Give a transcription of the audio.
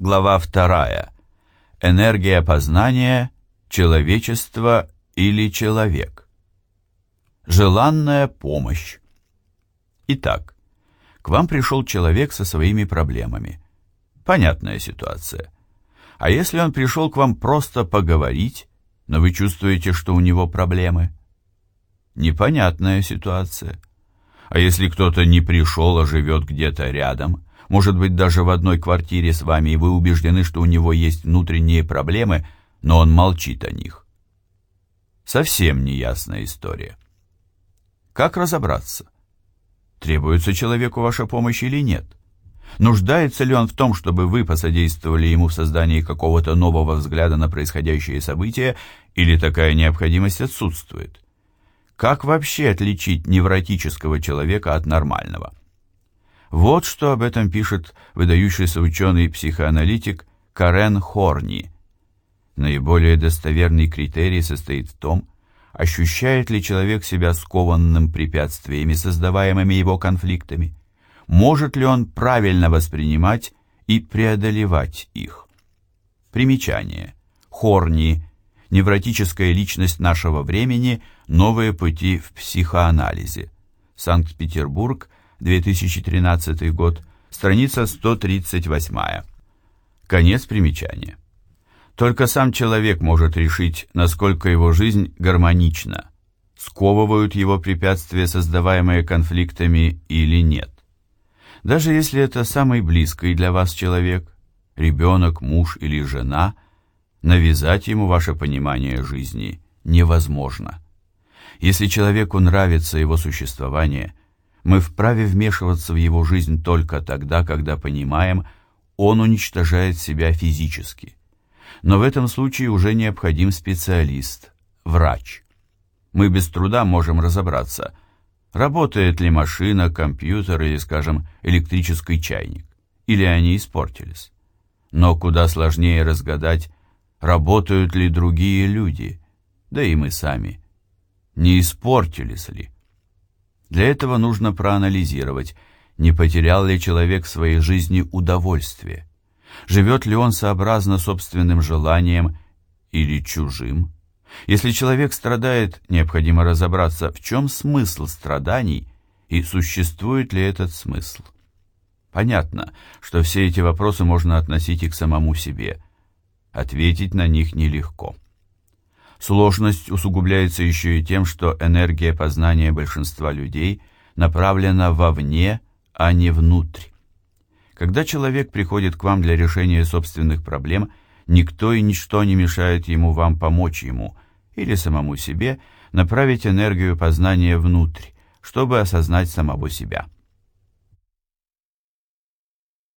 глава 2. Энергия познания, человечество или человек. Желанная помощь. Итак, к вам пришел человек со своими проблемами. Понятная ситуация. А если он пришел к вам просто поговорить, но вы чувствуете, что у него проблемы? Непонятная ситуация. А если кто-то не пришел, а живет где-то рядом, может быть, даже в одной квартире с вами, и вы убеждены, что у него есть внутренние проблемы, но он молчит о них? Совсем неясная история. Как разобраться? Требуется человеку ваша помощь или нет? Нуждается ли он в том, чтобы вы посодействовали ему в создании какого-то нового взгляда на происходящее события, или такая необходимость отсутствует? Как вообще отличить невротического человека от нормального? Вот что об этом пишет выдающийся ученый-психоаналитик Карен Хорни. Наиболее достоверный критерий состоит в том, ощущает ли человек себя скованным препятствиями, создаваемыми его конфликтами, может ли он правильно воспринимать и преодолевать их. Примечание. Хорни Невротическая личность нашего времени. Новые пути в психоанализе. Санкт-Петербург, 2013 год. Страница 138. Конец примечания. Только сам человек может решить, насколько его жизнь гармонична, сковывают его препятствия, создаваемые конфликтами, или нет. Даже если это самый близкий для вас человек, ребенок, муж или жена – навязать ему ваше понимание жизни невозможно. Если человеку нравится его существование, мы вправе вмешиваться в его жизнь только тогда, когда понимаем, он уничтожает себя физически. Но в этом случае уже необходим специалист, врач. Мы без труда можем разобраться, работает ли машина, компьютер или, скажем, электрический чайник, или они испортились. Но куда сложнее разгадать, работают ли другие люди, да и мы сами. Не испортились ли? Для этого нужно проанализировать, не потерял ли человек в своей жизни удовольствие, живет ли он сообразно собственным желаниям или чужим. Если человек страдает, необходимо разобраться, в чем смысл страданий и существует ли этот смысл. Понятно, что все эти вопросы можно относить и к самому себе – Ответить на них нелегко. Сложность усугубляется еще и тем, что энергия познания большинства людей направлена вовне, а не внутрь. Когда человек приходит к вам для решения собственных проблем, никто и ничто не мешает ему вам помочь ему или самому себе направить энергию познания внутрь, чтобы осознать самого себя.